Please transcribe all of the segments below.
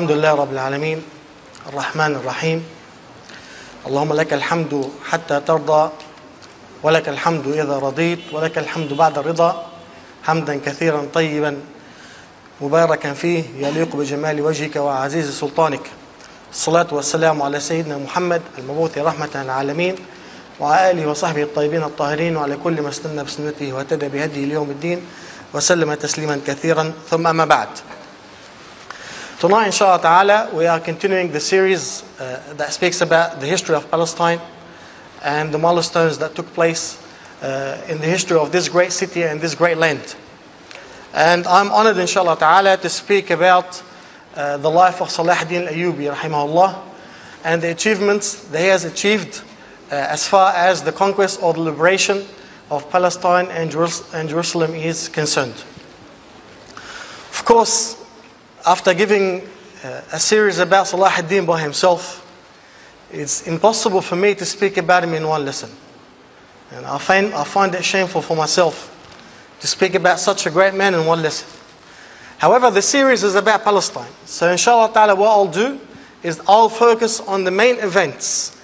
الحمد لله رب العالمين. الرحمن الرحيم. اللهم لك الحمد حتى ترضى ولك الحمد إذا رضيت ولك الحمد بعد الرضا. حمدا كثيرا طيبا مباركا فيه يليق بجمال وجهك وعزيز سلطانك. الصلاة والسلام على سيدنا محمد المبعوث رحمة للعالمين وعلى آله وصحبه الطيبين الطاهرين وعلى كل ما استنى بسنته واهتدى بهديه ليوم الدين وسلم تسليما كثيرا. ثم أما بعد. Tonight, inshallah ta'ala, we are continuing the series uh, that speaks about the history of Palestine and the milestones that took place uh, in the history of this great city and this great land. And I'm honored, inshallah ta'ala, to speak about uh, the life of Salah ad-Din al-Ayyubi, rahimahullah, and the achievements that he has achieved uh, as far as the conquest or the liberation of Palestine and Jerusalem is concerned. Of course, after giving uh, a series about Salah ad-Din by himself, it's impossible for me to speak about him in one lesson. And I find, I find it shameful for myself to speak about such a great man in one lesson. However, the series is about Palestine. So inshallah ta'ala what I'll do is I'll focus on the main events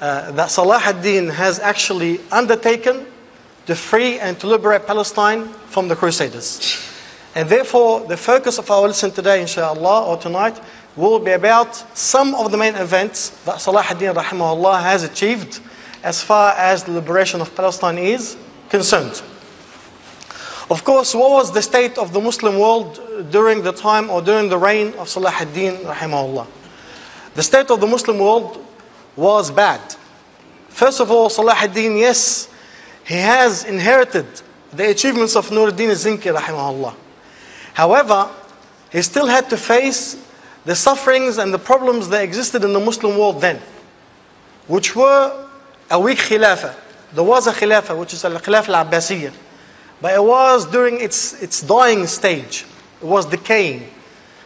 uh, that Salah ad-Din has actually undertaken to free and to liberate Palestine from the Crusaders. And therefore, the focus of our lesson today, inshallah, or tonight, will be about some of the main events that Salah ad-Din rahimahullah has achieved as far as the liberation of Palestine is concerned. Of course, what was the state of the Muslim world during the time or during the reign of Salah ad-Din rahimahullah? The state of the Muslim world was bad. First of all, Salah ad-Din, yes, he has inherited the achievements of Nuruddin Zinki rahimahullah. However, he still had to face the sufferings and the problems that existed in the Muslim world then, which were a weak khilafah. There was a khilafah, which is al khilafah al Abbasiyah, but it was during its, its dying stage, it was decaying.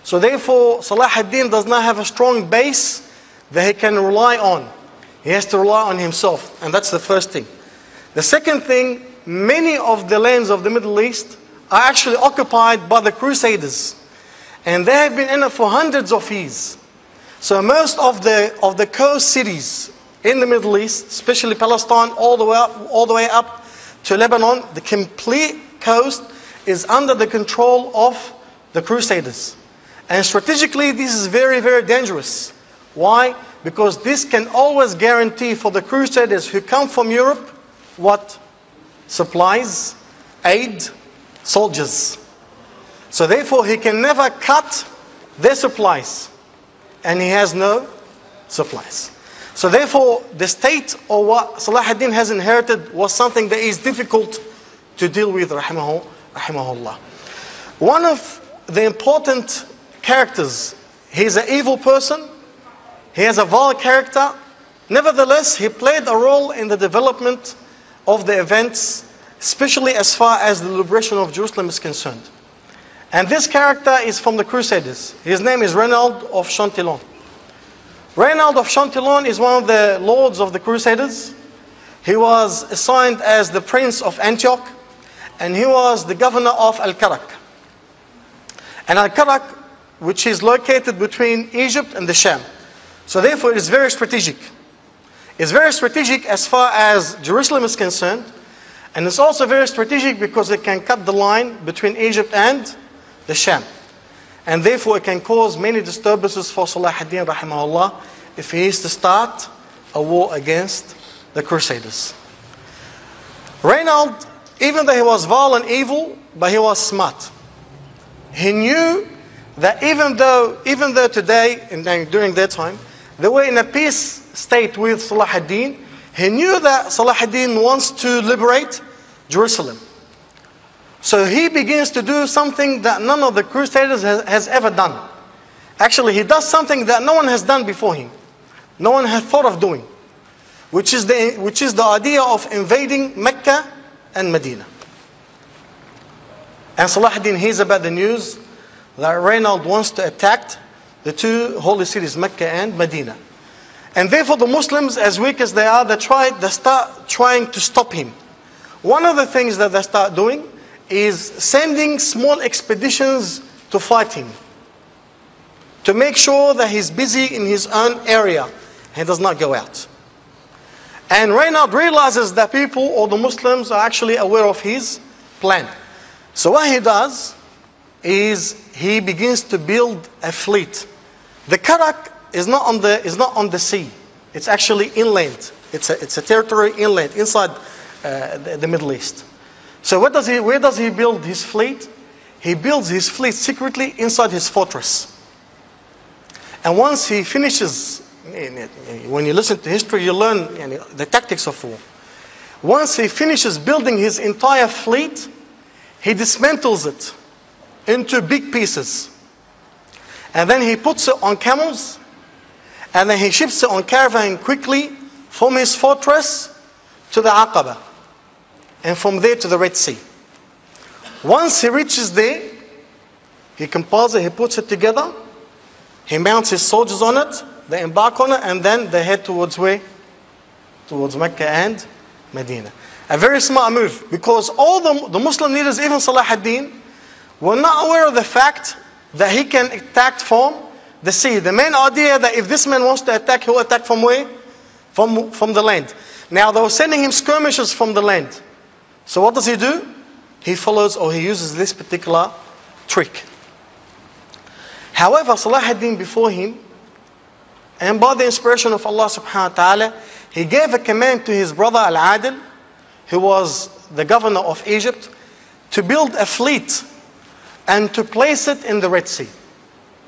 So, therefore, Salah ad-Din does not have a strong base that he can rely on. He has to rely on himself, and that's the first thing. The second thing, many of the lands of the Middle East are actually occupied by the Crusaders. And they have been in it for hundreds of years. So most of the of the coast cities in the Middle East, especially Palestine, all the way up, all the way up to Lebanon, the complete coast is under the control of the Crusaders. And strategically, this is very, very dangerous. Why? Because this can always guarantee for the Crusaders who come from Europe what? Supplies, aid, soldiers. So therefore, he can never cut their supplies, and he has no supplies. So therefore, the state or what Salah ad-Din has inherited was something that is difficult to deal with, rahimahu, rahimahullah. One of the important characters, he's an evil person, he has a vile character. Nevertheless, he played a role in the development of the events especially as far as the liberation of Jerusalem is concerned. And this character is from the Crusaders. His name is Reynald of Chantillon. Reynald of Chantillon is one of the lords of the Crusaders. He was assigned as the prince of Antioch, and he was the governor of Al Karak. And Al Karak, which is located between Egypt and the Sham. So therefore, it is very strategic. It's very strategic as far as Jerusalem is concerned, and it's also very strategic because it can cut the line between Egypt and the Sham. And therefore it can cause many disturbances for Salah ad-Din rahimahullah if he is to start a war against the Crusaders. Reynald, even though he was vile and evil, but he was smart. He knew that even though, even though today, and during that time, they were in a peace state with Salah ad-Din, he knew that Salah ad-Din wants to liberate Jerusalem. So he begins to do something that none of the Crusaders has, has, ever done. Actually, he does something that no one has done before him. No one had thought of doing. Which is the, which is the idea of invading Mecca and Medina. And Salah hears about the news that Reynald wants to attack the two holy cities, Mecca and Medina. And therefore, the Muslims, as weak as they are, they try, they start trying to stop him. One of the things that they start doing is sending small expeditions to fight him, to make sure that he's busy in his own area and does not go out. And Reynald realizes that people or the Muslims are actually aware of his plan. So what he does is he begins to build a fleet. The Karak is not on the is not on the sea. It's actually inland. It's a, it's a territory inland inside Uh, the, the Middle East. So what does he, where does he build his fleet? He builds his fleet secretly inside his fortress. And once he finishes, when you listen to history, you learn the tactics of war. Once he finishes building his entire fleet, he dismantles it into big pieces. And then he puts it on camels, and then he ships it on caravan quickly from his fortress to the Aqaba, and from there to the Red Sea. Once he reaches there, he compiles it, he puts it together, he mounts his soldiers on it, they embark on it, and then they head towards where? Towards Mecca and Medina. A very smart move because all the, the Muslim leaders, even Salah ad-Din, were not aware of the fact that he can attack from the sea. The main idea that if this man wants to attack, he'll attack from where? From, from the land. Now they were sending him skirmishers from the land. So what does he do? He follows or he uses this particular trick. However, Salah ad-Din before him, and by the inspiration of Allah subhanahu wa ta'ala, he gave a command to his brother Al-Adil, who was the governor of Egypt, to build a fleet and to place it in the Red Sea.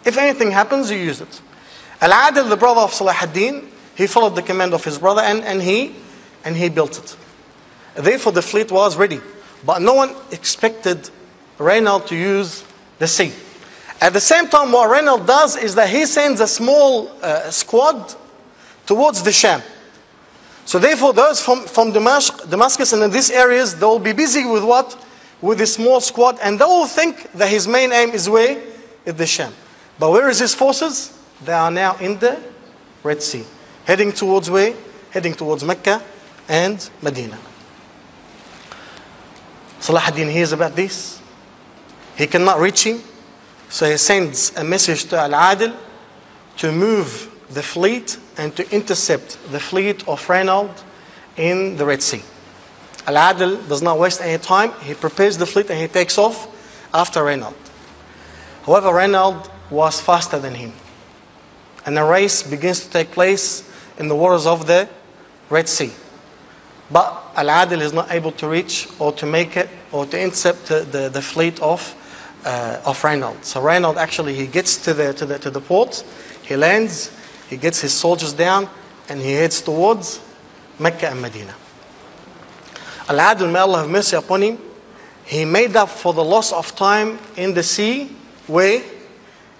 If anything happens, you use it. Al-Adil, the brother of Salah ad-Din, he followed the command of his brother and, and, he, and he built it. Therefore, the fleet was ready. But no one expected Reynald to use the sea. At the same time, what Reynald does is that he sends a small uh, squad towards the Sham. So therefore, those from, from Damascus, Damascus and in these areas, they will be busy with what? With a small squad, and they will think that his main aim is where? Is the Sham. But where is his forces? They are now in the Red Sea. Heading towards where? Heading towards Mecca and Medina. Salah ad-Din hears about this. He cannot reach him. So he sends a message to Al-Adil to move the fleet and to intercept the fleet of Reynald in the Red Sea. Al-Adil does not waste any time. He prepares the fleet and he takes off after Reynald. However, Reynald was faster than him. And a race begins to take place in the waters of the Red Sea. But Al-Adil is not able to reach or to make it or to intercept the, the, the fleet of uh, of Reynald. So Reynald actually he gets to the to the to the port, he lands, he gets his soldiers down, and he heads towards Mecca and Medina. Al-Adil, may Allah have mercy upon him, he made up for the loss of time in the sea, where?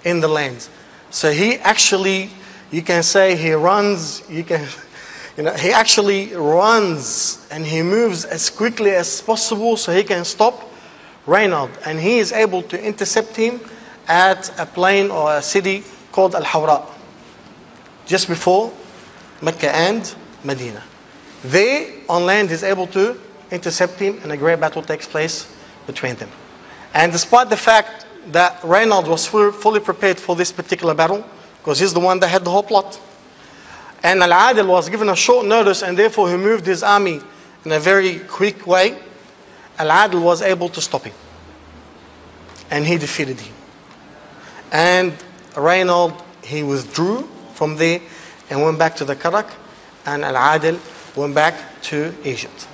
In the land. So he actually, you can say he runs, you can, you know, he actually runs and he moves as quickly as possible so he can stop Reynald, and he is able to intercept him at a plain or a city called Al Hawra, just before Mecca and Medina. There, on land, he's able to intercept him, and a great battle takes place between them. And despite the fact that Reynald was fully prepared for this particular battle, because he's the one that had the whole plot, and Al Adil was given a short notice, and therefore he moved his army in a very quick way. Al-Adil was able to stop him. And he defeated him. And Reynald, he withdrew from there and went back to the Karak. And Al-Adil went back to Egypt.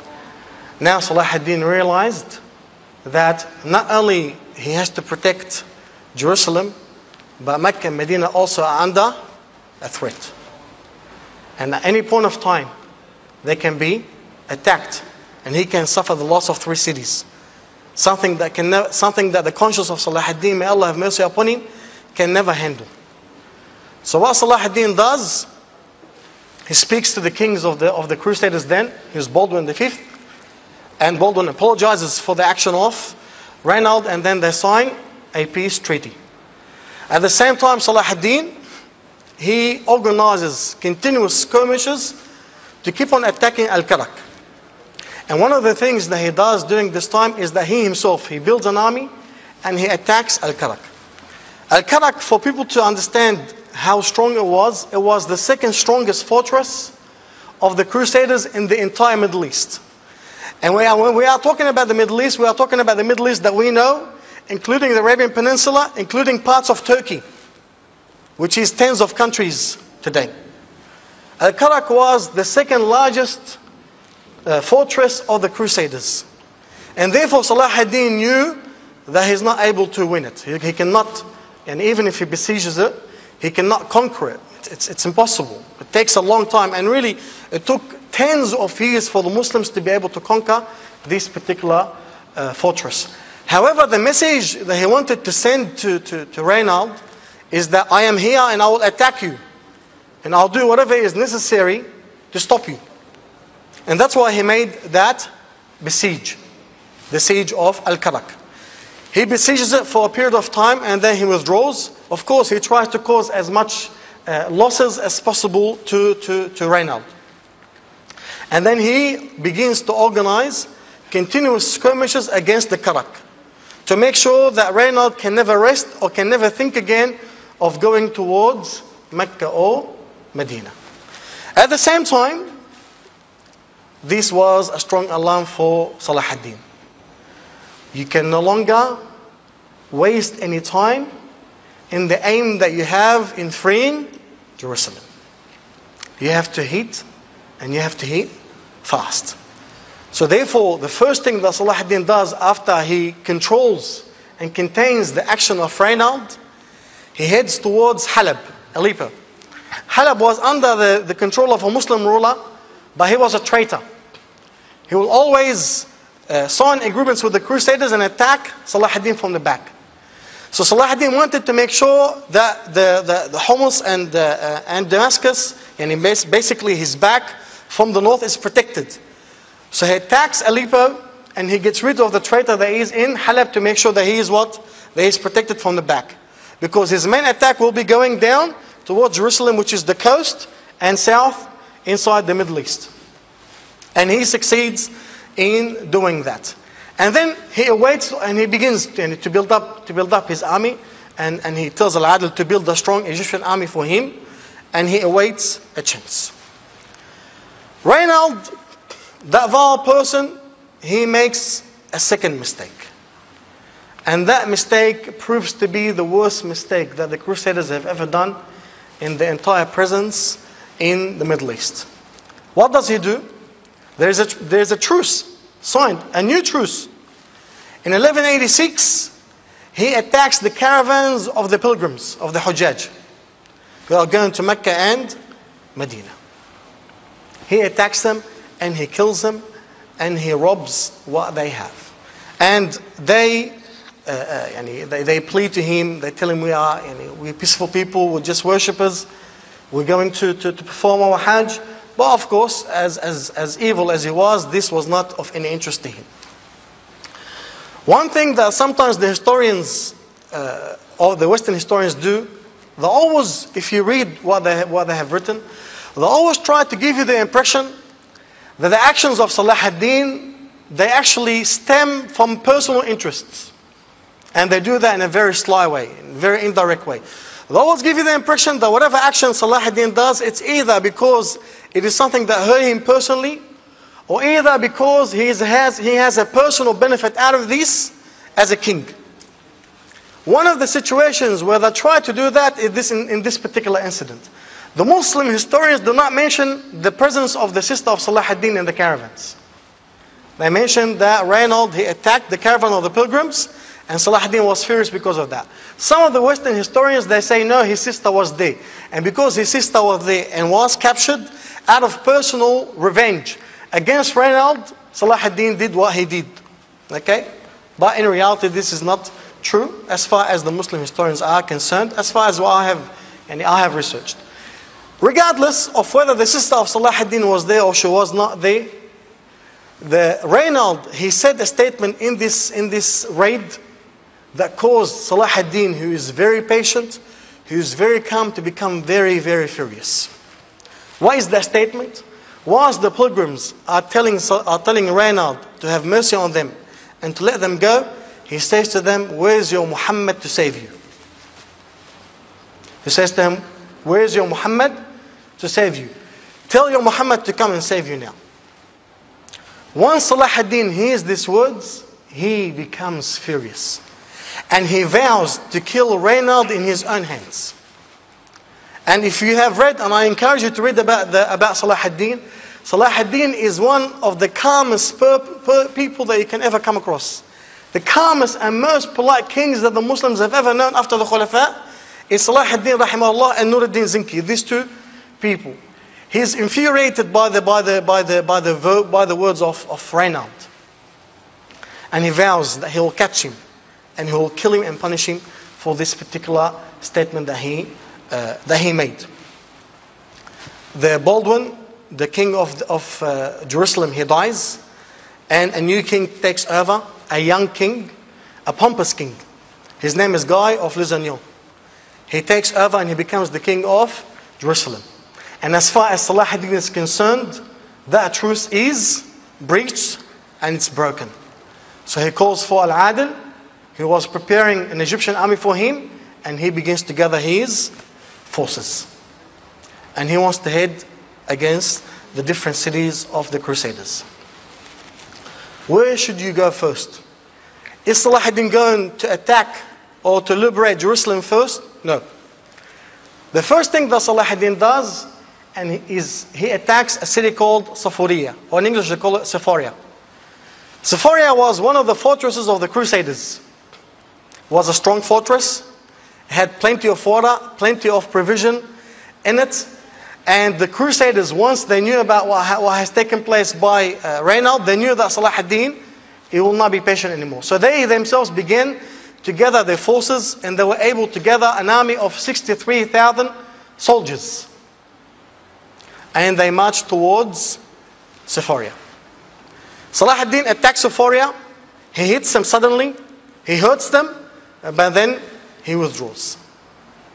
Now Salah ad-Din realized that not only he has to protect Jerusalem, but Mecca and Medina also are under a threat. And at any point of time, they can be attacked and he can suffer the loss of three cities. Something that can something that the conscience of Salah ad-Din, may Allah have mercy upon him, can never handle. So what Salah ad-Din does, he speaks to the kings of the of the Crusaders then, he's Baldwin V, and Baldwin apologizes for the action of Reynald, and then they sign a peace treaty. At the same time, Salah ad-Din, he organizes continuous skirmishes to keep on attacking Al-Karak. And one of the things that he does during this time is that he himself, he builds an army and he attacks Al-Karak. Al Karak, for people to understand how strong it was, it was the second strongest fortress of the Crusaders in the entire Middle East. And we are, when we are talking about the Middle East, we are talking about the Middle East that we know, including the Arabian Peninsula, including parts of Turkey, which is tens of countries today. Al Karak was the second largest uh, fortress of the Crusaders. And therefore, Salah ad-Din knew that he's not able to win it. He, he cannot, and even if he besieges it, he cannot conquer it. It's, it's, it's impossible. It takes a long time. And really, it took tens of years for the Muslims to be able to conquer this particular uh, fortress. However, the message that he wanted to send to, to, to Reynald is that I am here and I will attack you. And I'll do whatever is necessary to stop you. And that's why he made that besiege, the siege of Al Karak. He besieges it for a period of time and then he withdraws. Of course, he tries to cause as much uh, losses as possible to, to, to Reynald. And then he begins to organize continuous skirmishes against the Karak to make sure that Reynald can never rest or can never think again of going towards Mecca or Medina. At the same time, this was a strong alarm for Salah ad-Din. You can no longer waste any time in the aim that you have in freeing Jerusalem. You have to heat and you have to heat fast. So therefore, the first thing that Salah ad-Din does after he controls and contains the action of Reynald, he heads towards Halab, Aleppo. Halab was under the, the control of a Muslim ruler, but he was a traitor. He will always uh, sign agreements with the Crusaders and attack Salah ad-Din from the back. So Salah ad-Din wanted to make sure that the, the, the Homs and, uh, uh, and Damascus, and basically his back from the north is protected. So he attacks Aleppo and he gets rid of the traitor that is in Halab to make sure that he is what? That he is protected from the back. Because his main attack will be going down towards Jerusalem, which is the coast, and south inside the Middle East. And he succeeds in doing that. And then he awaits and he begins to, build up to build up his army. And, and he tells Al-Adil to build a strong Egyptian army for him. And he awaits a chance. Reynald, that vile person, he makes a second mistake. And that mistake proves to be the worst mistake that the Crusaders have ever done in the entire presence in the Middle East. What does he do? There's a, there's a truce signed, a new truce. In 1186, he attacks the caravans of the pilgrims, of the Hujjaj, who are going to Mecca and Medina. He attacks them and he kills them and he robs what they have. And they, uh, uh, they, they plead to him, they tell him we are we're peaceful people, we're just worshippers, we're going to, to, to perform our Hajj. But of course, as, as, as evil as he was, this was not of any interest to him. One thing that sometimes the historians, uh, or the Western historians do, they always, if you read what they, what they have written, they always try to give you the impression that the actions of Salah ad-Din, they actually stem from personal interests. And they do that in a very sly way, very indirect way. They always give you the impression that whatever action Salah ad-Din does, it's either because it is something that hurt him personally, or either because he has, he has a personal benefit out of this as a king. One of the situations where they try to do that is this in, in this particular incident. The Muslim historians do not mention the presence of the sister of Salah ad-Din in the caravans. They mention that Reynald, he attacked the caravan of the pilgrims, and Salah ad-Din was furious because of that. Some of the Western historians, they say no, his sister was there. And because his sister was there and was captured, out of personal revenge against Reynald, Salah ad-Din did what he did. Okay? But in reality, this is not true as far as the Muslim historians are concerned, as far as what I have, and I have researched. Regardless of whether the sister of Salah ad-Din was there or she was not there, the Reynald, he said a statement in this, in this raid that caused Salah ad-Din, who is very patient, who is very calm, to become very, very furious. Why is that statement? Whilst the pilgrims are telling, are telling Reynald to have mercy on them and to let them go, he says to them, Where's your Muhammad to save you? He says to him, Where is your Muhammad to save you? Tell your Muhammad to come and save you now. Once Salah ad-Din hears these words, he becomes furious. And he vows to kill Reynald in his own hands. And if you have read, and I encourage you to read about, the, about Salah ad-Din, Salah ad-Din is one of the calmest per, per people that you can ever come across. The calmest and most polite kings that the Muslims have ever known after the Khulafa is Salah ad-Din rahimahullah and Nur ad-Din Zinki. These two people. He's infuriated by the, by the, by the, by the, by the words of, of Reynald. And he vows that he will catch him and he will kill him and punish him for this particular statement that he, uh, that he made. The Baldwin, the king of, of uh, Jerusalem, he dies and a new king takes over, a young king, a pompous king. His name is Guy of Lusignan. He takes over and he becomes the king of Jerusalem. And as far as Salah ad-Din is concerned, that truce is breached and it's broken. So he calls for Al-Adil. He was preparing an Egyptian army for him and he begins to gather his forces. And he wants to head against the different cities of the Crusaders. Where should you go first? Is Salah ad-Din going to attack or to liberate Jerusalem first? No. The first thing that Salah ad-Din does and is, he attacks a city called Safaria, or in English they call it Sephoria. Sephoria was one of the fortresses of the Crusaders. Was a strong fortress, had plenty of water, plenty of provision in it. And the Crusaders, once they knew about what, what has taken place by uh, Reynald, they knew that Salah ad-Din, he will not be patient anymore. So they themselves began to gather their forces and they were able to gather an army of 63,000 soldiers and they marched towards Sephoria. Salah ad-Din attacks Sephoria. He hits them suddenly. He hurts them, Uh, but then he withdraws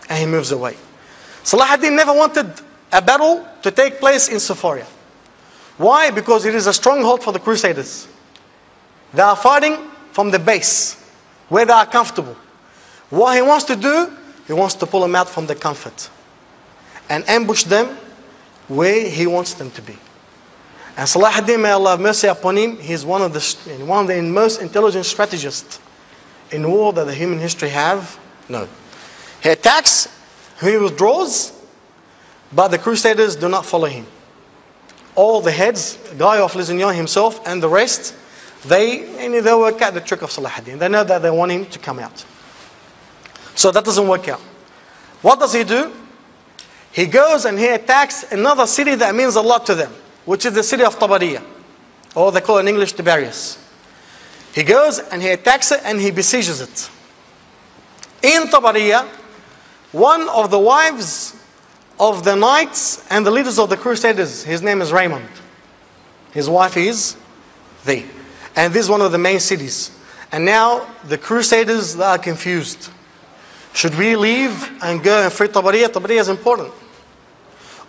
and he moves away. Salah ad-Din never wanted a battle to take place in Sephoria. Why? Because it is a stronghold for the Crusaders. They are fighting from the base where they are comfortable. What he wants to do, he wants to pull them out from the comfort and ambush them where he wants them to be. And Salah ad-Din, may Allah have mercy upon him, he's one of the, one of the most intelligent strategists in war that the human history have No. He attacks, he withdraws, but the Crusaders do not follow him. All the heads, Guy of Lusignan himself and the rest, they, they work out the trick of Salah ad-Din. They know that they want him to come out. So that doesn't work out. What does he do? He goes and he attacks another city that means a lot to them, which is the city of Tabariya, or they call it in English Tiberias. He goes and he attacks it and he besieges it. In Tabariya, one of the wives of the knights and the leaders of the crusaders, his name is Raymond. His wife is they. And this is one of the main cities. And now the crusaders are confused. Should we leave and go and free Tabariya? Tabariya is important.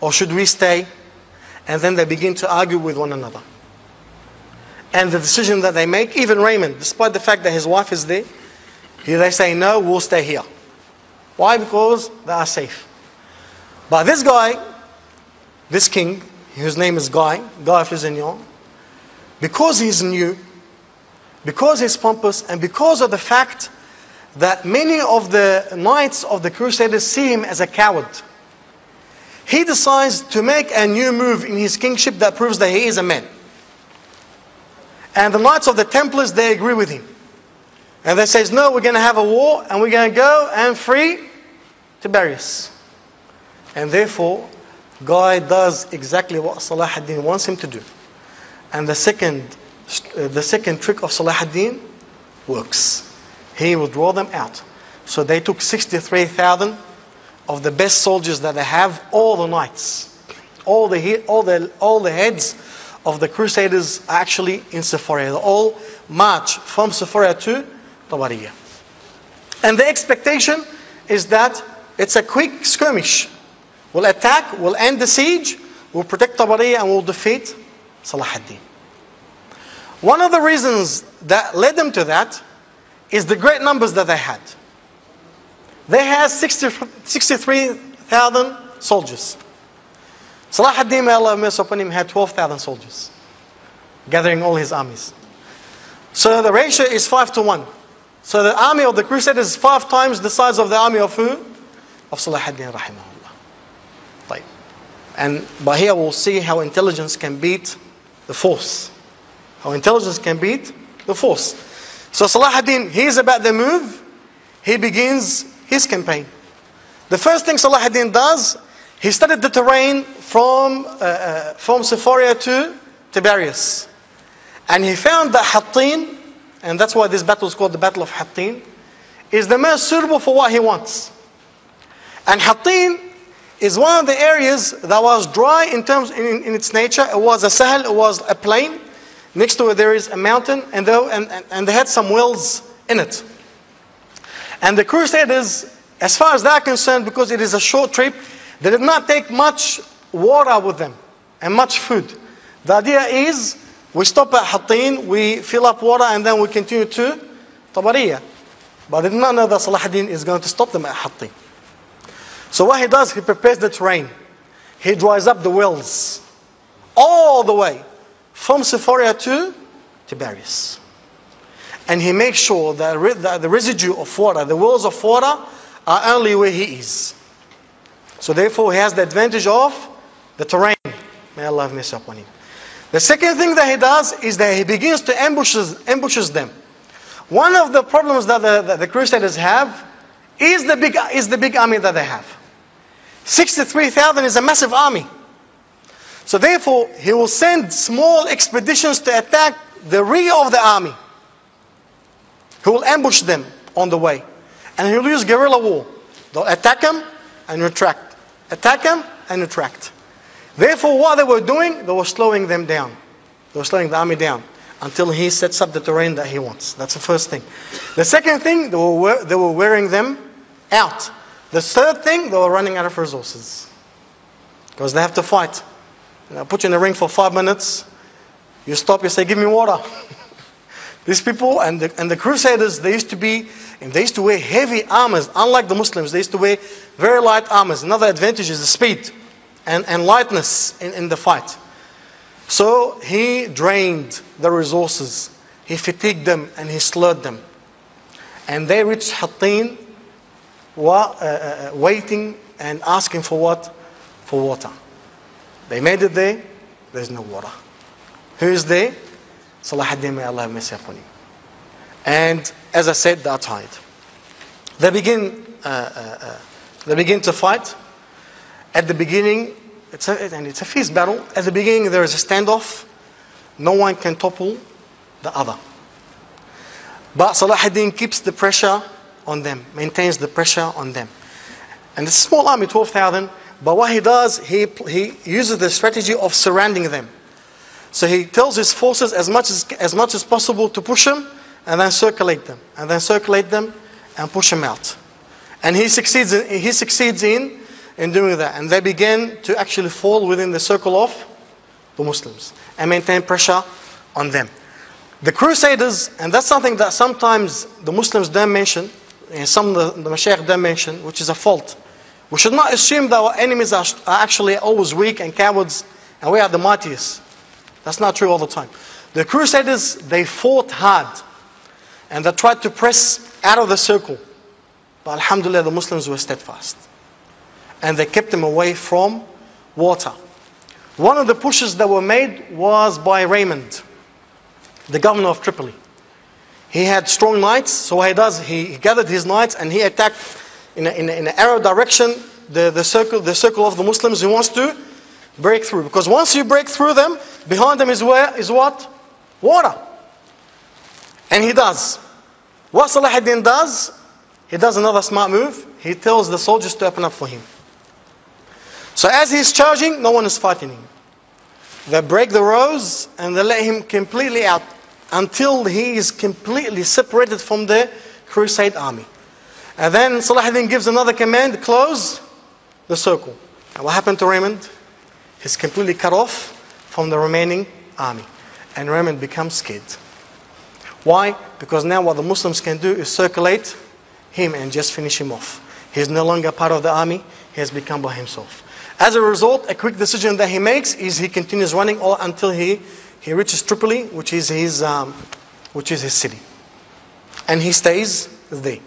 Or should we stay? And then they begin to argue with one another. And the decision that they make, even Raymond, despite the fact that his wife is there, they say, no, we'll stay here. Why? Because they are safe. But this guy, this king, whose name is Guy, Guy of Lusignan, because he's new, because he's pompous, and because of the fact that many of the knights of the Crusaders see him as a coward. He decides to make a new move in his kingship that proves that he is a man. And the knights of the Templars, they agree with him. And they says, no, we're going to have a war and we're going to go and free Tiberias. And therefore, Guy does exactly what Salah ad-Din wants him to do. And the second, uh, the second trick of Salah ad-Din works he will draw them out. So they took 63,000 of the best soldiers that they have, all the knights, all the, all the, all the heads of the crusaders actually in Sephoria. They all march from Sephoria to Tabariya. And the expectation is that it's a quick skirmish. We'll attack, we'll end the siege, we'll protect Tabariya, and we'll defeat Salah ad-Din. One of the reasons that led them to that is the great numbers that they had. they had 60 63,000 soldiers. Salah ad-Din, may Allah have upon him, had 12,000 soldiers, gathering all his armies. So the ratio is 5 to 1. So the army of the Crusaders is five times the size of the army of who? Of Salah ad-Din rahimahullah. Right. And by here we'll see how intelligence can beat the force. How intelligence can beat the force. So Salah ad-Din, he's about the move. He begins his campaign. The first thing Salah ad-Din does, he studied the terrain from, uh, uh, from Sephoria to Tiberias. And he found that Hattin, and that's why this battle is called the Battle of Hattin, is the most suitable for what he wants. And Hattin is one of the areas that was dry in terms in, in its nature. It was a sahel, it was a plain. Next to it there is a mountain, and they, and, and, and they had some wells in it. And the Crusaders, as far as they're concerned, because it is a short trip, they did not take much water with them and much food. The idea is we stop at Hattin, we fill up water, and then we continue to Tabariya. But they did not know that Salah ad-Din is going to stop them at Hattin. So what he does, he prepares the terrain. He dries up the wells all the way from Sephoria to Tiberias. And he makes sure that the residue of water, the wells of water, are only where he is. So therefore, he has the advantage of the terrain. May Allah have mercy upon him. The second thing that he does is that he begins to ambushes, ambushes them. One of the problems that the, that the Crusaders have is the, big, is the big army that they have. 63,000 is a massive army. So therefore, he will send small expeditions to attack the rear of the army. He will ambush them on the way. And he'll use guerrilla war. They'll attack them and retract. Attack them and retract. Therefore, what they were doing, they were slowing them down. They were slowing the army down until he sets up the terrain that he wants. That's the first thing. The second thing, they were, they were wearing them out. The third thing, they were running out of resources. Because they have to fight. And I put you in the ring for five minutes. You stop, you say, Give me water. These people and the, and the Crusaders, they used to be, and they used to wear heavy armors. Unlike the Muslims, they used to wear very light armors. Another advantage is the speed and, and lightness in, in the fight. So he drained the resources, he fatigued them, and he slurred them. And they reached Hattin uh, uh, waiting and asking for what? For water. They made it there, there's no water. Who is there? Salah may Allah have mercy upon. And as I said, they are tired. They begin, uh, uh, uh, they begin to fight. At the beginning, it's a, and it's a fierce battle. At the beginning, there is a standoff. No one can topple the other. But Salah ad-Din keeps the pressure on them, maintains the pressure on them. And it's a small army, 12,000. But what he does, he, he uses the strategy of surrounding them. So he tells his forces as much as, as much as possible to push them and then circulate them. And then circulate them and push them out. And he succeeds he succeeds in in doing that. And they begin to actually fall within the circle of the Muslims and maintain pressure on them. The Crusaders, and that's something that sometimes the Muslims don't mention, and some of the, the Mashaykh don't mention, which is a fault. We should not assume that our enemies are, are actually always weak and cowards and we are the mightiest. That's not true all the time. The Crusaders, they fought hard and they tried to press out of the circle. But Alhamdulillah, the Muslims were steadfast and they kept them away from water. One of the pushes that were made was by Raymond, the governor of Tripoli. He had strong knights, so what he does, he gathered his knights and he attacked in, a, in, a, in an arrow direction the, the, circle, the circle of the Muslims he wants to break through. Because once you break through them, behind them is, where, is what? Water. And he does. What Salah ad-Din does, he does another smart move. He tells the soldiers to open up for him. So as he's charging, no one is fighting him. They break the rows and they let him completely out until he is completely separated from the crusade army. And then Salah ad-Din gives another command, close the circle. And what happened to Raymond? He's completely cut off from the remaining army. And Raymond becomes scared. Why? Because now what the Muslims can do is circulate him and just finish him off. He's no longer part of the army, he has become by himself. As a result, a quick decision that he makes is he continues running all until he, he reaches Tripoli, which is his um, which is his city. And he stays there.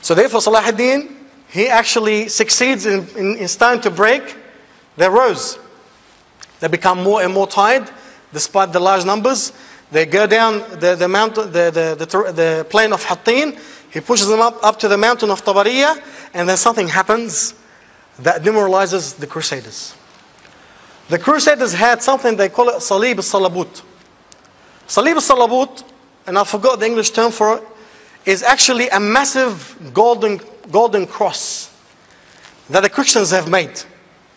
So therefore Salah ad-Din, he actually succeeds in, in, in starting to break their rows. They become more and more tired despite the large numbers. They go down the, the mountain, the, the, the, the plain of Hattin. He pushes them up, up to the mountain of Tabariya, and then something happens that demoralizes the Crusaders. The Crusaders had something they call it Salib al-Salabut. Salib al-Salabut, and I forgot the English term for it, is actually a massive golden, golden cross that the Christians have made,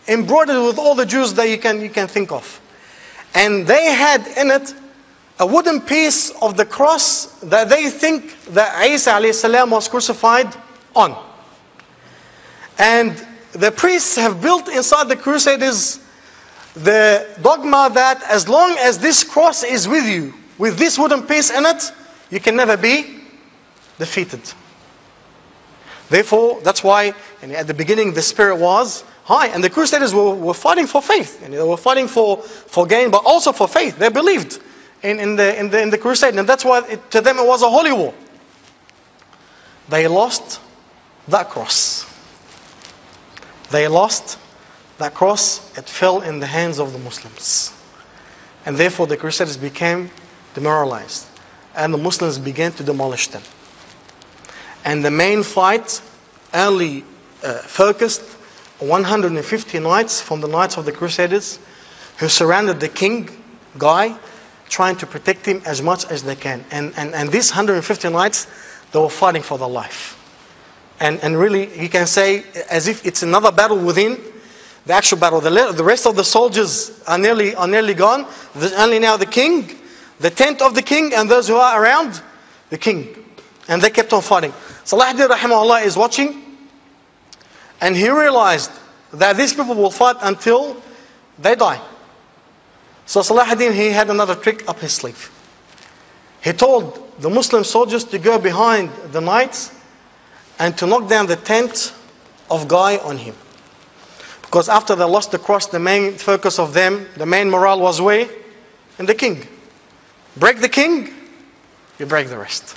embroidered with all the Jews that you can, you can think of. And they had in it a wooden piece of the cross that they think that Isa was crucified on. And the priests have built inside the crusaders the dogma that as long as this cross is with you, with this wooden piece in it, you can never be defeated. Therefore, that's why and at the beginning the spirit was high. And the Crusaders were, were fighting for faith. And they were fighting for, for gain, but also for faith. They believed in, in, the, in, the, in the crusade. And that's why it, to them it was a holy war. They lost that cross. They lost that cross. It fell in the hands of the Muslims. And therefore the Crusaders became demoralized. And the Muslims began to demolish them. And the main fight only uh, focused 150 knights from the knights of the Crusaders who surrounded the king, Guy, trying to protect him as much as they can. And, and, and these 150 knights, they were fighting for their life. And, and really, you can say, as if it's another battle within the actual battle. The, the rest of the soldiers are nearly, are nearly gone. There's only now the king, the tent of the king, and those who are around the king. And they kept on fighting. Salah ad-Din rahimahullah is watching and he realized that these people will fight until they die. So Salah ad-Din, he had another trick up his sleeve. He told the Muslim soldiers to go behind the knights and to knock down the tent of Guy on him. Because after they lost the cross, the main focus of them, the main morale was where? In the king. Break the king, you break the rest.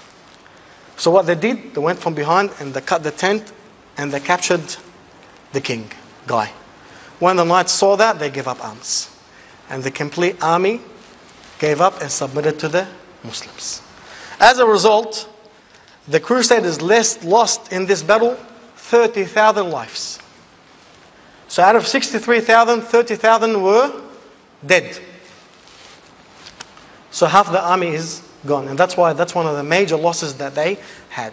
So what they did, they went from behind and they cut the tent and they captured the king, Guy. When the knights saw that, they gave up arms. And the complete army gave up and submitted to the Muslims. As a result, the Crusaders lost in this battle 30,000 lives. So out of 63,000, 30,000 were dead. So half the army is gone. And that's why that's one of the major losses that they had.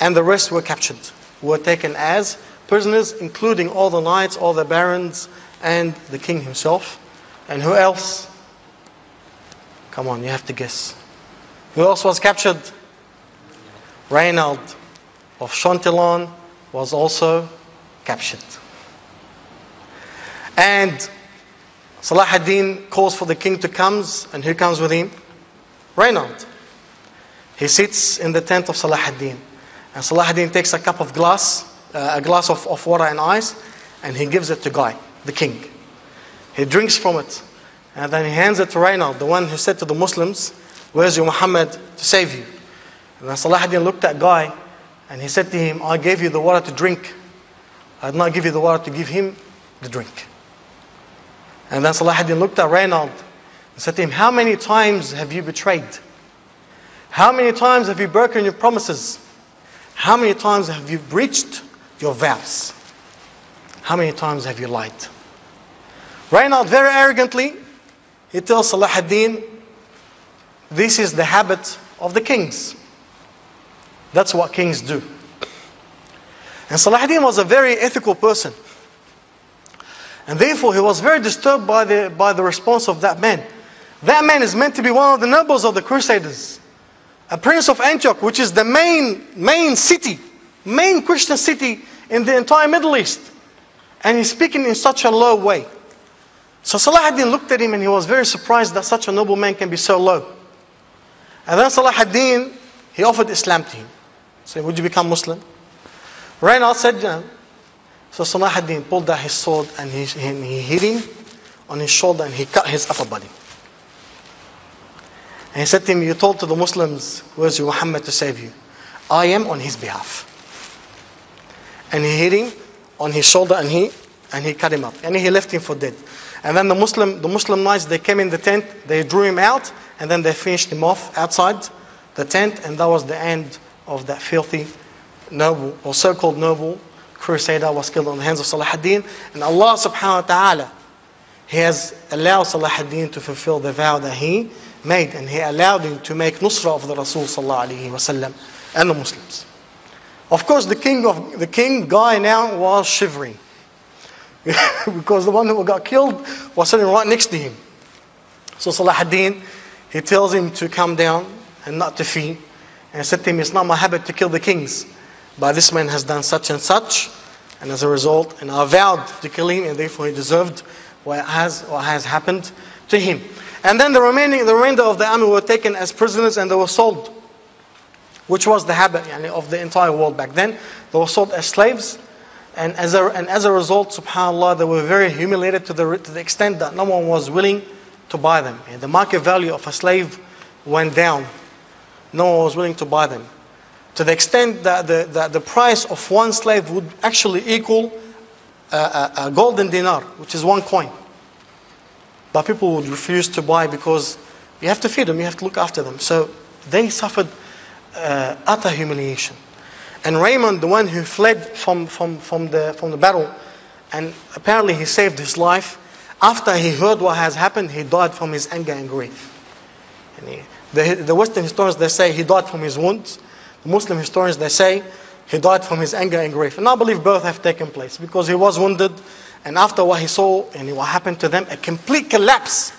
And the rest were captured, were taken as prisoners, including all the knights, all the barons, and the king himself. And who else? Come on, you have to guess. Who else was captured? Reynald of Chantillon was also captured. And Salah ad-Din calls for the king to come, and who comes with him? Reynald. He sits in the tent of Salah ad-Din. And Salah ad-Din takes a cup of glass uh, a glass of, of water and ice, and he gives it to Guy, the king. He drinks from it, and then he hands it to Reynald, the one who said to the Muslims, Where's your Muhammad to save you? And then Salah ad-Din looked at Guy, and he said to him, I gave you the water to drink. I did not give you the water to give him the drink. And then Salah ad-Din looked at Reynald and said to him, How many times have you betrayed? How many times have you broken your promises? How many times have you breached your vows. How many times have you lied? Reynald very arrogantly, he tells Salah ad-Din, this is the habit of the kings. That's what kings do. And Salah ad-Din was a very ethical person. And therefore he was very disturbed by the, by the response of that man. That man is meant to be one of the nobles of the Crusaders. A prince of Antioch, which is the main, main city main Christian city in the entire Middle East. And he's speaking in such a low way. So Salah ad-Din looked at him and he was very surprised that such a noble man can be so low. And then Salah ad-Din, he offered Islam to him. Said, would you become Muslim? ran said, no. So Salah ad-Din pulled out his sword and he, and he hit him on his shoulder and he cut his upper body. And he said to him, You told to the Muslims, Where's your Muhammad to save you? I am on his behalf. And he hit him on his shoulder and he and he cut him up. And he left him for dead. And then the Muslim the Muslim knights they came in the tent, they drew him out, and then they finished him off outside the tent, and that was the end of that filthy noble or so-called noble crusader was killed on the hands of Salah ad-Din. And Allah subhanahu wa ta'ala He has allowed Salah ad-Din to fulfill the vow that he made and he allowed him to make nusra of the Rasul sallallahu alaihi wasallam and the Muslims. Of course, the king of the king guy now was shivering because the one who got killed was sitting right next to him. So Salah ad-Din, he tells him to come down and not to flee. And said to him, It's not my habit to kill the kings, but this man has done such and such, and as a result, and I vowed to kill him, and therefore he deserved what has what has happened to him. And then the remaining the remainder of the army were taken as prisoners and they were sold. Which was the habit yani, of the entire world back then. They were sold as slaves. And as a, and as a result, subhanAllah, they were very humiliated to the, to the extent that no one was willing to buy them. And the market value of a slave went down. No one was willing to buy them. To the extent that the, that the price of one slave would actually equal a, a, a golden dinar, which is one coin. But people would refuse to buy because you have to feed them, you have to look after them. So they suffered uh, utter humiliation. And Raymond, the one who fled from, from, from, the, from the battle, and apparently he saved his life, after he heard what has happened, he died from his anger and grief. And he, the, the Western historians, they say he died from his wounds. The Muslim historians, they say he died from his anger and grief. And I believe both have taken place because he was wounded, and after what he saw and what happened to them, a complete collapse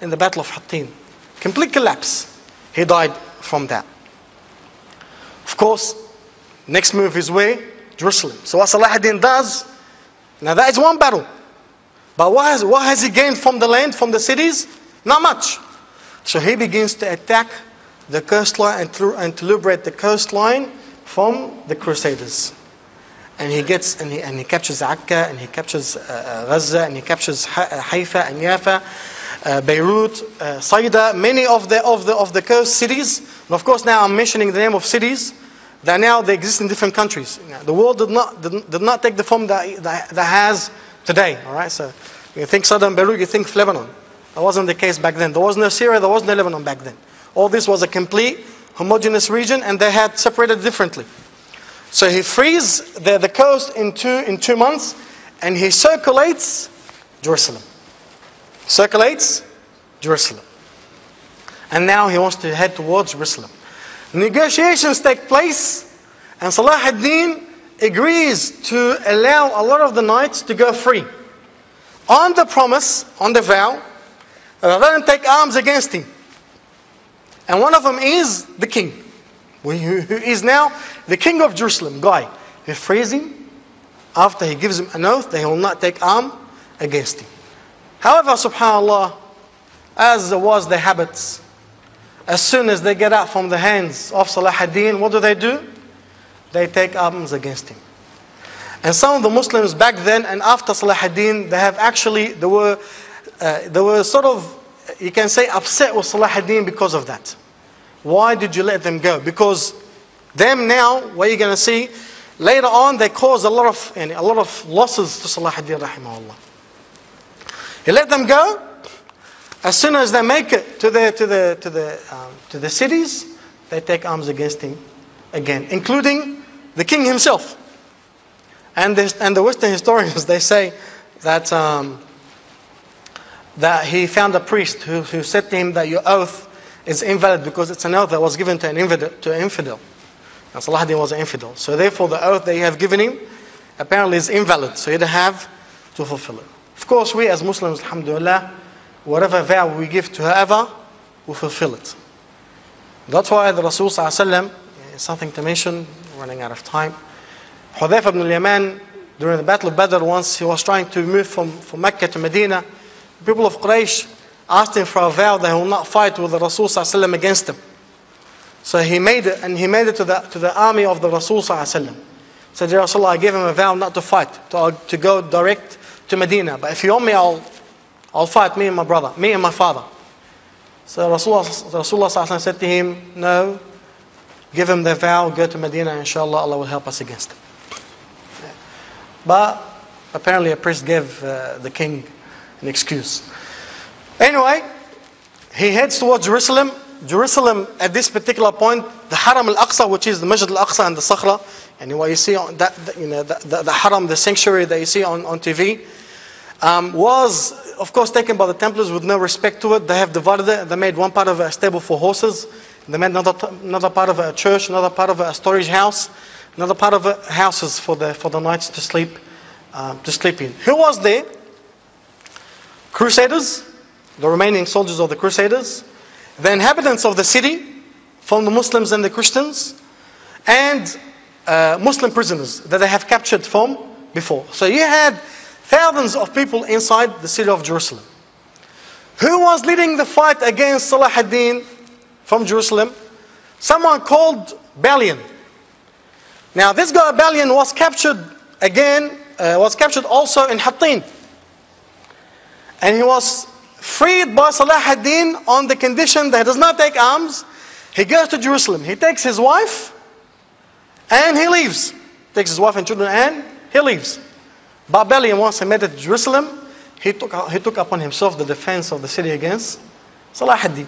in the Battle of Hattin. Complete collapse. He died from that. Of course, next move is where? Jerusalem. So what Salah ad-Din does, now that is one battle. But what has, what has he gained from the land, from the cities? Not much. So he begins to attack the coastline and to, and to liberate the coastline from the Crusaders. And he gets and he, and he captures Akka and he captures uh, Gaza and he captures Ha- Haifa and Yafa, uh, Beirut, uh, Saida, many of the of the of the coast cities. And of course, now I'm mentioning the name of cities that now they exist in different countries. The world did not did, did not take the form that, that that has today. All right, so you think southern Beirut, you think Lebanon. That wasn't the case back then. There was no Syria, there was no Lebanon back then. All this was a complete homogeneous region, and they had separated differently. So he frees the, the coast in two, in two months and he circulates Jerusalem. Circulates Jerusalem. And now he wants to head towards Jerusalem. Negotiations take place and Salah ad-Din agrees to allow a lot of the knights to go free. On the promise, on the vow, they don't take arms against him. And one of them is the king who is now the king of Jerusalem, guy. He frees him after he gives him an oath that he will not take arm against him. However, subhanAllah, as was the habits, as soon as they get out from the hands of Salah ad-Din, what do they do? They take arms against him. And some of the Muslims back then and after Salah ad-Din, they have actually, they were, uh, they were sort of, you can say, upset with Salah ad-Din because of that. Why did you let them go? Because them now, what you're going to see, later on they caused a lot of a lot of losses to Salah ad-Din rahimahullah. He let them go. As soon as they make it to the to the to the um, to the cities, they take arms against him again, including the king himself. And the, and the Western historians they say that um, that he found a priest who, who said to him that your oath is invalid because it's an oath that was given to an infidel. To an infidel. And Salah ad-Din was an infidel. So therefore the oath that you have given him apparently is invalid. So you don't have to fulfill it. Of course, we as Muslims, alhamdulillah, whatever vow we give to whoever, we fulfill it. That's why the Rasul sallallahu something to mention, running out of time. Hudayf ibn al-Yaman, during the Battle of Badr, once he was trying to move from, from Mecca to Medina, people of Quraysh asked him for a vow that he will not fight with the Rasul against them. So he made it, and he made it to the, to the army of the Rasul Said, Ya Rasulullah, I gave him a vow not to fight, to, to go direct to Medina. But if you want me, I'll, I'll fight me and my brother, me and my father. So Rasulullah, Rasulullah said to him, No, give him the vow, go to Medina, inshallah, Allah will help us against him. But apparently, a priest gave uh, the king an excuse. Anyway, he heads towards Jerusalem. Jerusalem, at this particular point, the Haram al Aqsa, which is the Masjid al Aqsa and the Sakhra, and what you see on that, you know, the, the, the Haram, the sanctuary that you see on, on TV, um, was, of course, taken by the Templars with no respect to it. They have divided it. They made one part of a stable for horses. They made another, another part of a church, another part of a storage house, another part of houses for the, for the knights to sleep, um, to sleep in. Who was there? Crusaders, the remaining soldiers of the Crusaders, the inhabitants of the city, from the Muslims and the Christians, and uh, Muslim prisoners that they have captured from before. So you had thousands of people inside the city of Jerusalem. Who was leading the fight against Salah ad-Din from Jerusalem? Someone called Balian. Now this guy Balian was captured again, uh, was captured also in Hattin. And he was freed by Salah ad-Din on the condition that he does not take arms. He goes to Jerusalem. He takes his wife and he leaves. Takes his wife and children and he leaves. Barbellion, once he made it to Jerusalem, he took, he took upon himself the defense of the city against Salah ad-Din.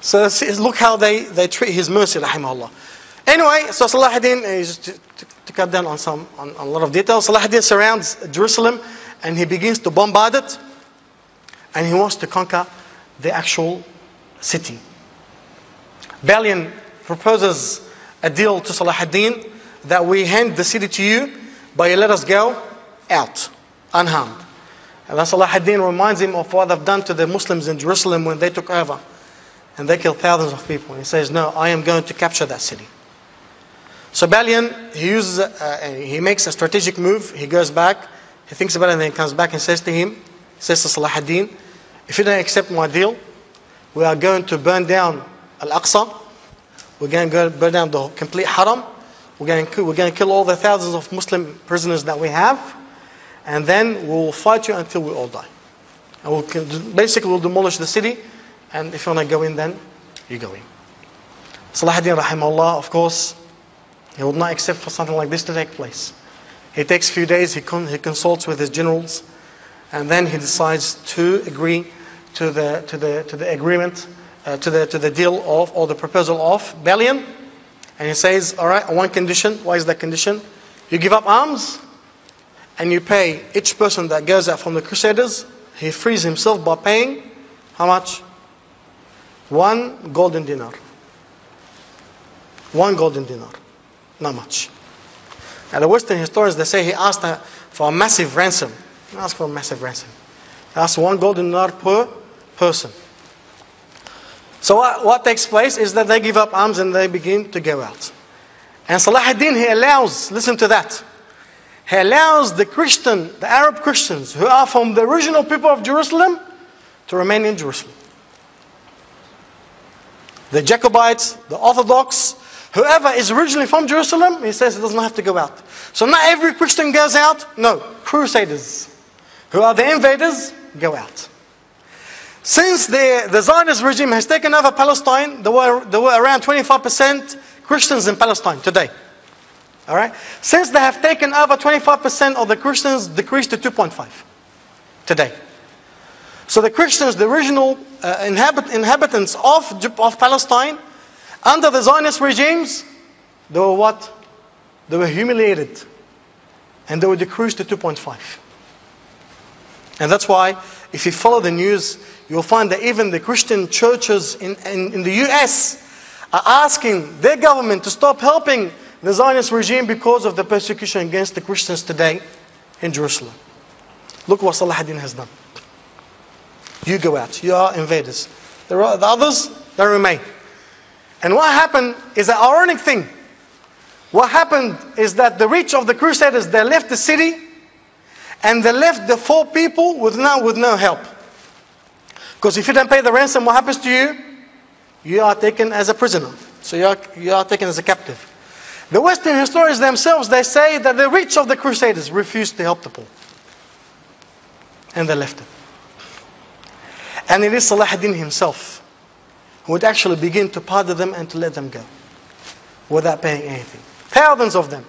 So look how they, they treat his mercy, rahimahullah. Anyway, so Salah ad-Din, uh, to, to cut down on, some, on, on a lot of details, Salah ad-Din surrounds Jerusalem and he begins to bombard it and he wants to conquer the actual city. Balian proposes a deal to Salah ad-Din that we hand the city to you, but you let us go out unharmed. And then Salah ad-Din reminds him of what they've done to the Muslims in Jerusalem when they took over. And they killed thousands of people. He says, No, I am going to capture that city. So Balian, he uses, uh, he makes a strategic move. He goes back, he thinks about it, and then he comes back and says to him, says to Salah ad-Din, if you don't accept my deal, we are going to burn down Al-Aqsa. We're going to burn down the complete Haram. We're going, to, we're going to kill all the thousands of Muslim prisoners that we have. And then we'll fight you until we all die. And we'll, basically, we'll demolish the city. And if you want to go in, then you go in. Salahuddin rahimahullah, of course, he would not accept for something like this to take place. He takes a few days, he, con- he consults with his generals, and then he decides to agree to the, to the, to the agreement, uh, to, the, to the deal of, or the proposal of Balian. And he says, All right, on one condition. Why is that condition? You give up arms, and you pay each person that goes out from the Crusaders, he frees himself by paying how much? One golden dinar. One golden dinar. Not much. Now, the Western historians, they say he asked for a massive ransom. He asked for a massive ransom. Asked one golden dinar per person. So what, what, takes place is that they give up arms and they begin to go out. And Salah ad-Din, he allows, listen to that. He allows the Christian, the Arab Christians who are from the original people of Jerusalem to remain in Jerusalem. The Jacobites, the Orthodox, whoever is originally from Jerusalem, he says he doesn't have to go out. So not every Christian goes out. No, crusaders, who are the invaders, go out. Since the, the Zionist regime has taken over Palestine, there were, there were around 25% Christians in Palestine today. All right? Since they have taken over 25% of the Christians, decreased to 2.5 today. So the Christians, the original uh, inhabit, inhabitants of, of Palestine, under the Zionist regimes, they were what? They were humiliated. And they were decreased to 2.5. And that's why, if you follow the news, you'll find that even the Christian churches in, in, in the US are asking their government to stop helping the Zionist regime because of the persecution against the Christians today in Jerusalem. Look what Salah ad-Din has done. You go out. You are invaders. There are the others, they remain. And what happened is an ironic thing. What happened is that the reach of the Crusaders, they left the city and they left the four people with no, with no help. Because if you don't pay the ransom, what happens to you? You are taken as a prisoner. So you are, you are taken as a captive. The Western historians themselves, they say that the rich of the Crusaders refused to help the poor. And they left it. And it is Salah ad-Din himself who would actually begin to pardon them and to let them go without paying anything. Thousands of them.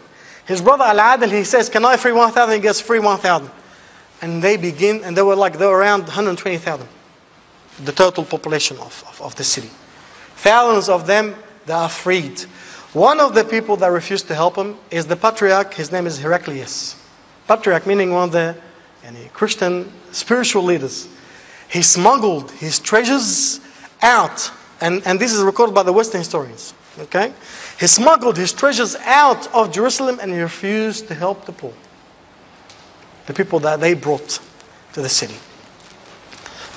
His brother Al-Adil, he says, can I free 1,000? He gets free 1,000. And they begin, and they were like, they were around 120,000. The total population of, of, of the city. Thousands of them, they are freed. One of the people that refused to help him is the patriarch. His name is Heraclius. Patriarch meaning one of the any Christian spiritual leaders. He smuggled his treasures out. And, and this is recorded by the Western historians. Okay? He smuggled his treasures out of Jerusalem and he refused to help the poor. The people that they brought to the city.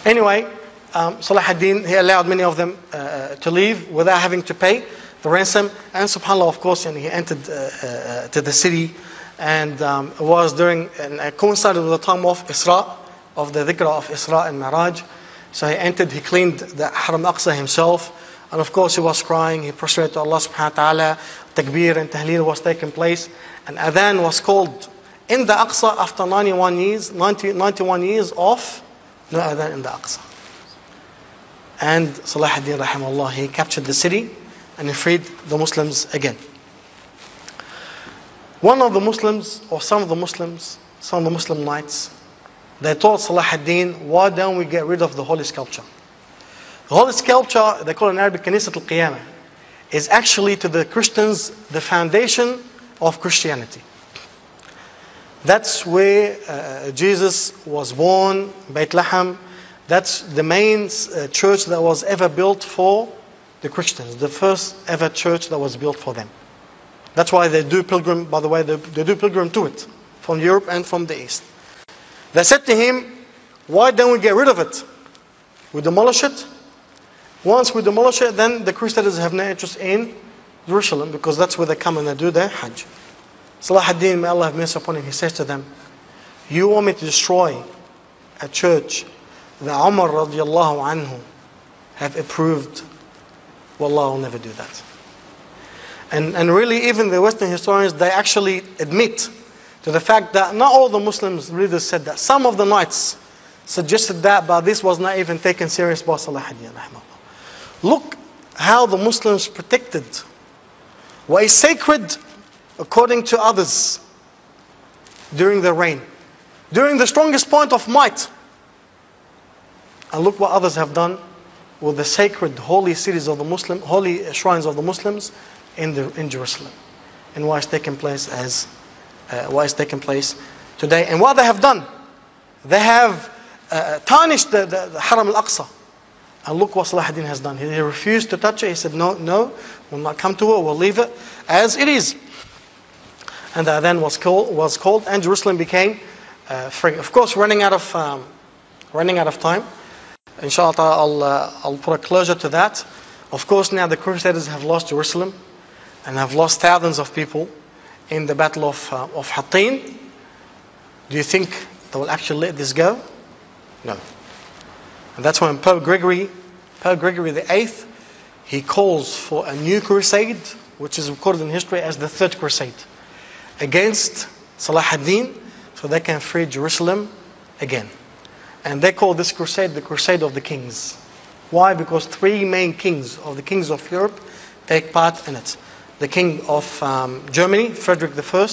Anyway, um, Salah ad-Din, he allowed many of them uh, to leave without having to pay the ransom. And subhanAllah, of course, and he entered uh, uh, to the city and um, it was during, and coincided with the time of Isra, of the dhikr of Isra and Miraj. So he entered, he cleaned the Haram Aqsa himself. And of course he was crying, he prostrated to Allah subhanahu wa ta'ala, takbir and tahleel was taking place. And adhan was called in the Aqsa after 91 years, 90, 91 years of no adhan in the Aqsa. And Salah ad-Din rahimahullah, he captured the city and he freed the Muslims again. One of the Muslims, or some of the Muslims, some of the Muslim knights, they told Salah ad-Din, why don't we get rid of the holy Sepulchre? The holy Sepulchre, they call it in Arabic Kanisat al-Qiyamah, is actually to the Christians the foundation of Christianity. That's where uh, Jesus was born, Beit Laham. That's the main uh, church that was ever built for the Christians, the first ever church that was built for them. That's why they do pilgrim, by the way, they, they do pilgrim to it from Europe and from the East. They said to him, Why don't we get rid of it? We demolish it. Once we demolish it, then the Crusaders have no interest in Jerusalem because that's where they come and they do their Hajj. Salah ad-Din, may Allah have mercy upon him, he says to them, You want me to destroy a church that Umar radiallahu anhu have approved? Wallah, I'll never do that. And, and really, even the Western historians, they actually admit to the fact that not all the Muslims readers said that. Some of the knights suggested that, but this was not even taken serious by Salah ad-Din. Look how the Muslims protected what is sacred according to others during their reign, during the strongest point of might. And look what others have done with the sacred holy cities of the Muslim, holy shrines of the Muslims in, the, in Jerusalem and what is taking place as uh, what is taking place today and what they have done. They have uh, tarnished the, the, the Haram al-Aqsa. And look what Salah has done. He, refused to touch it. He said, no, no, we'll not come to it. We'll leave it as it is. And the adhan was called, was called and Jerusalem became uh, free. Of course, running out of, um, running out of time. Inshallah, I'll, uh, I'll put a closure to that. Of course, now the Crusaders have lost Jerusalem and have lost thousands of people in the Battle of, uh, of Hattin. Do you think they will actually let this go? No. And that's when Pope Gregory, Pope Gregory the Eighth, he calls for a new crusade, which is recorded in history as the Third Crusade, against Salah ad-Din, so they can free Jerusalem again. And they call this crusade the Crusade of the Kings. Why? Because three main kings of the kings of Europe take part in it the king of um, Germany, Frederick I,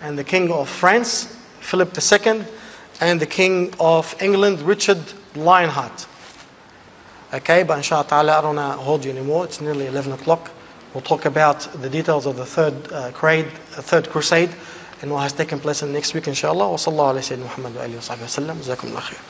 and the king of France, Philip II, and the King of England, Richard Lionheart. Okay, but inshallah ta'ala, I don't want to hold you anymore. It's nearly 11 o'clock. We'll talk about the details of the third, uh, crusade, uh, third crusade and what has taken place in the next week, inshallah. Wa sallallahu alayhi wa sallam, wa sallam. Jazakum Allah khair.